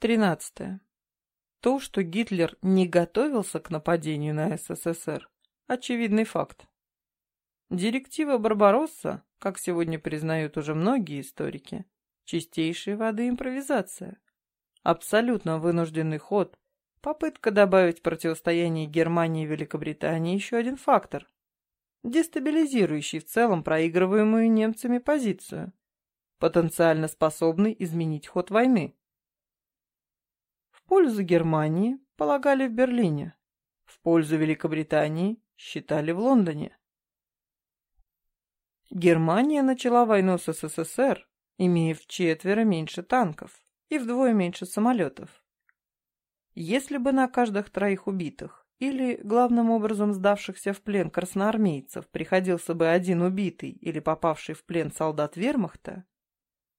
Тринадцатое. То, что Гитлер не готовился к нападению на СССР, очевидный факт. Директива Барбаросса, как сегодня признают уже многие историки, чистейшей воды импровизация. Абсолютно вынужденный ход, попытка добавить противостояние Германии и Великобритании еще один фактор, дестабилизирующий в целом проигрываемую немцами позицию, потенциально способный изменить ход войны пользу Германии полагали в Берлине, в пользу Великобритании считали в Лондоне. Германия начала войну с СССР, имея в четверо меньше танков и вдвое меньше самолетов. Если бы на каждых троих убитых или, главным образом, сдавшихся в плен красноармейцев приходился бы один убитый или попавший в плен солдат вермахта,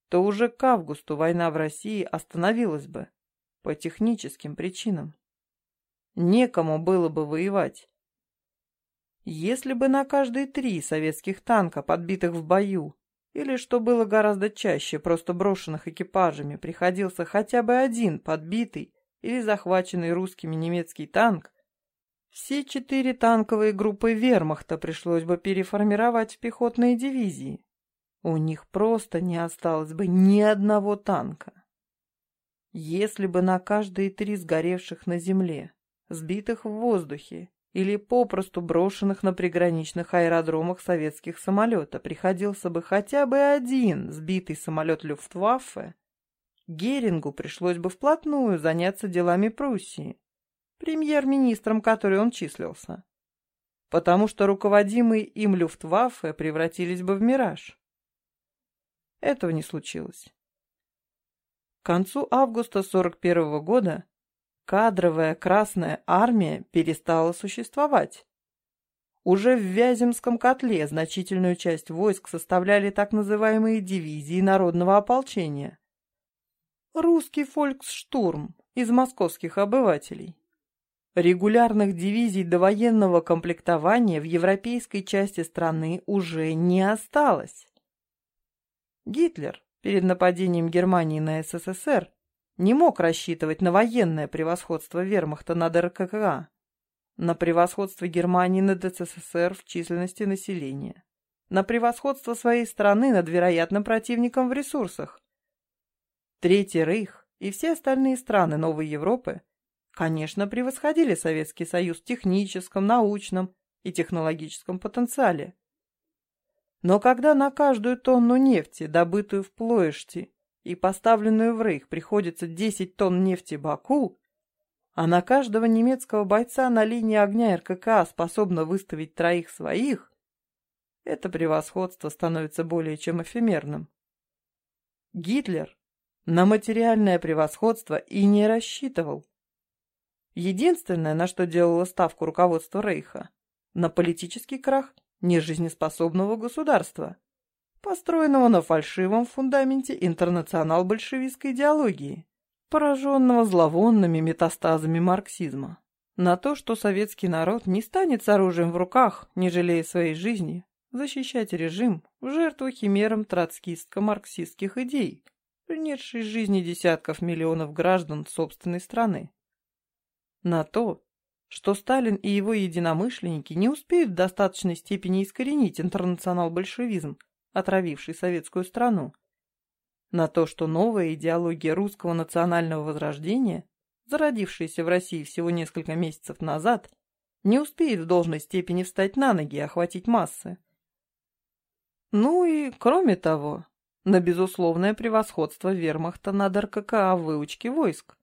то уже к августу война в России остановилась бы, по техническим причинам. Некому было бы воевать. Если бы на каждые три советских танка, подбитых в бою, или, что было гораздо чаще, просто брошенных экипажами, приходился хотя бы один подбитый или захваченный русскими немецкий танк, все четыре танковые группы вермахта пришлось бы переформировать в пехотные дивизии. У них просто не осталось бы ни одного танка. Если бы на каждые три сгоревших на земле, сбитых в воздухе или попросту брошенных на приграничных аэродромах советских самолета приходился бы хотя бы один сбитый самолет Люфтваффе, Герингу пришлось бы вплотную заняться делами Пруссии, премьер-министром которой он числился, потому что руководимые им Люфтваффе превратились бы в мираж. Этого не случилось. Концу августа 41 года кадровая Красная Армия перестала существовать. Уже в Вяземском котле значительную часть войск составляли так называемые дивизии народного ополчения. Русский фольксштурм из московских обывателей. Регулярных дивизий довоенного комплектования в европейской части страны уже не осталось. Гитлер, перед нападением Германии на СССР не мог рассчитывать на военное превосходство вермахта над РККА, на превосходство Германии над СССР в численности населения, на превосходство своей страны над вероятным противником в ресурсах. Третий Рейх и все остальные страны Новой Европы, конечно, превосходили Советский Союз в техническом, научном и технологическом потенциале, но когда на каждую тонну нефти, добытую в Плоешти и поставленную в Рейх, приходится 10 тонн нефти Баку, а на каждого немецкого бойца на линии огня РКК способно выставить троих своих, это превосходство становится более чем эфемерным. Гитлер на материальное превосходство и не рассчитывал. Единственное, на что делало ставку руководство Рейха, на политический крах нежизнеспособного государства, построенного на фальшивом фундаменте интернационал-большевистской идеологии, пораженного зловонными метастазами марксизма. На то, что советский народ не станет с оружием в руках, не жалея своей жизни, защищать режим в жертву химерам троцкистско-марксистских идей, принесшей жизни десятков миллионов граждан собственной страны. На то, что Сталин и его единомышленники не успеют в достаточной степени искоренить интернационал-большевизм, отравивший советскую страну. На то, что новая идеология русского национального возрождения, зародившаяся в России всего несколько месяцев назад, не успеет в должной степени встать на ноги и охватить массы. Ну и, кроме того, на безусловное превосходство вермахта над РККА в выучке войск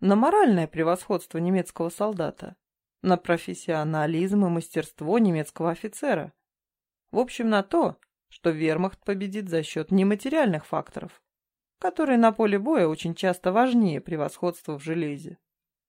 на моральное превосходство немецкого солдата, на профессионализм и мастерство немецкого офицера. В общем, на то, что вермахт победит за счет нематериальных факторов, которые на поле боя очень часто важнее превосходства в железе.